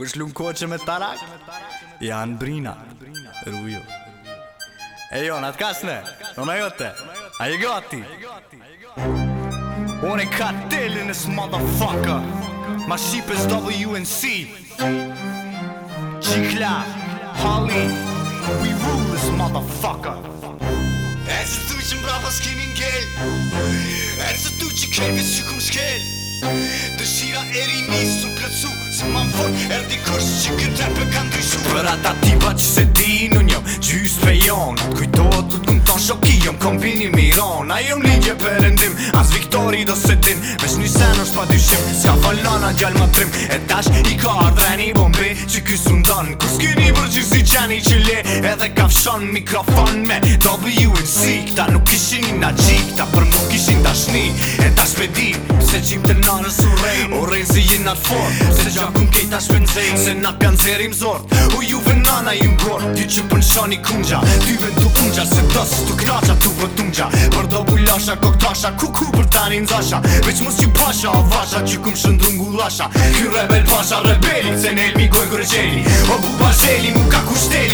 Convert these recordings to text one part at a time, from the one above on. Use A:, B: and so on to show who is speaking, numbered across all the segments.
A: Kur është lumë me tarak Janë brina Rujo E jo, në të kasne Në në jote A i gati One ka delin e motherfucker Ma ship is WNC Gjikla We rule this motherfucker E që të
B: duqë në brafa s'kinin
A: gëll E që të duqë
B: në
A: Dëshira e rini su këtsu Si ma më forë Er di korsh që këtë repë kanë dyshu Për ata tiba që se dinu njëm Gjys për jonë Kujto të të kumë të shokijëm Kom pili miron A jëm ligje për endim Az viktori i do setin Mesh një senës për dyshim Ska falon a gjallë më trim E dash i ka ardre një bombi Që kyshën të Kus kënjë i si qeni që le Edhe ka fshon mikrofon me W kujt si Këta nuk ishin i na qi Këta për ishin dashni E ta shpedi Se qim të narës u rejn O rejnë si jen atë fort Se gjakun kejta shpenzejn Se na pjanë zerim zort U juve nana i mbor Ti që pën shani kungja Ty ve du kungja Se dos të knaqa Tu vë dungja Për do bulasha koktasha, Ku ku për tani zasha Veç mos që pasha O vasha Që kum shëndru ngulasha Ky rebel pasha Rebeli Se ne elmi goj gërgjeli O bu bazeli Mu ka kushteli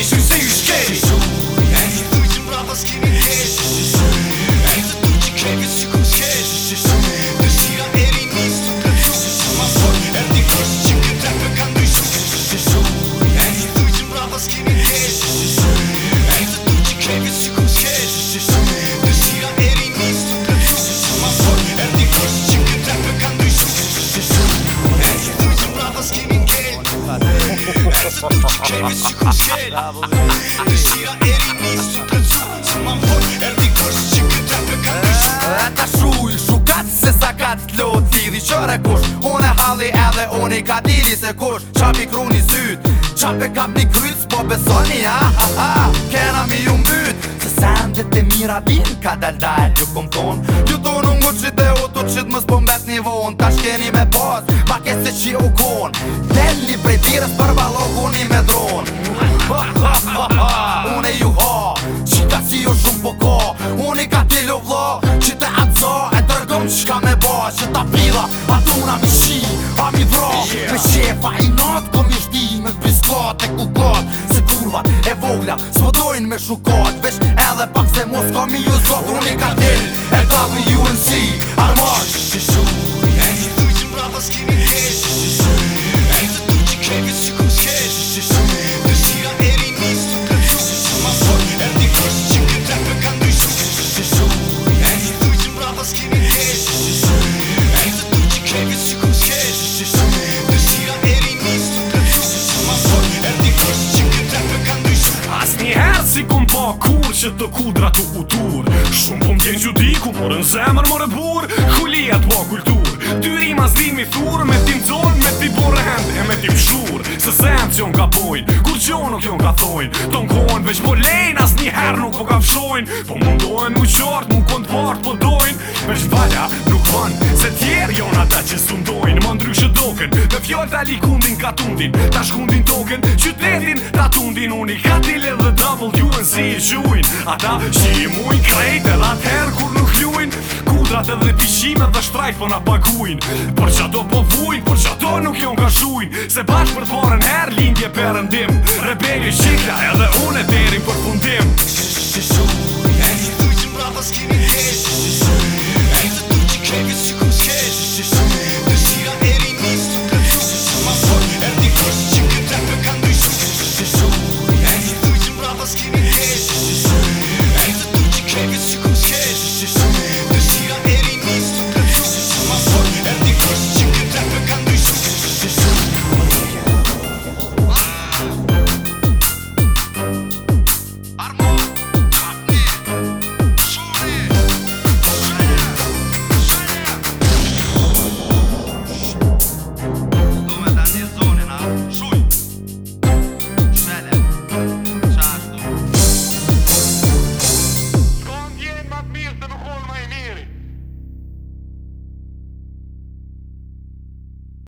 A: Dëshira e rinis të të cu
B: Që më më vojt erdi kosh që të ka Ata shruj shukat se sa ka të të qëre Unë e halli edhe unë i ka se kosh Qapi kru një syt kap një kryt Po besoni ha ha ha Kena mi ju um që të mira din ka dal dal ju kom ton Ju do në ngur qit e otu qit më s'po met një von Ta shkeni me pas, ma ke se qi u kon Deli prej tjeres për balo koni me dron Ha ha ha ha Une ju ha Qita si ju shumë po ka Une ka ti lo vlo Qita atë za e dërgëm qka me ba ta pila A do mi shi A mi dra Me shefa i natë, Kom po i shdi me biskate e kat Se kurvat e vogla Svodojn me shukat
C: kur që të kudra të utur Shumë po më gjenë që di ku morën zemër o bur Kulijat mo kultur Dyri ma zdi mi thur Me tim zon, me ti borë hend E me ti shur Se zemë që nga bojnë Kur që nuk nga thojnë Ton kohën veç po lejna njëherë nuk po ka fshojnë Po mundohen u qartë, mu kënd partë po dojnë Vesh valja nuk vënë, se tjerë jonë ata që së mdojnë Më ndryshë doken, me fjallë ta likundin ka tundin Ta shkundin token, qytetin ta tundin Unë i katil dhe double juën si i shuin Ata shi i mujnë krejt e latëherë kur nuk pluin Kudrat edhe pishime dhe shtrajt po na paguin Por që ato po vujn, por që ato nuk jo nga shuin Se bashk për të forën her, lindje për rëndim Rebeli shikla edhe une derin për fundim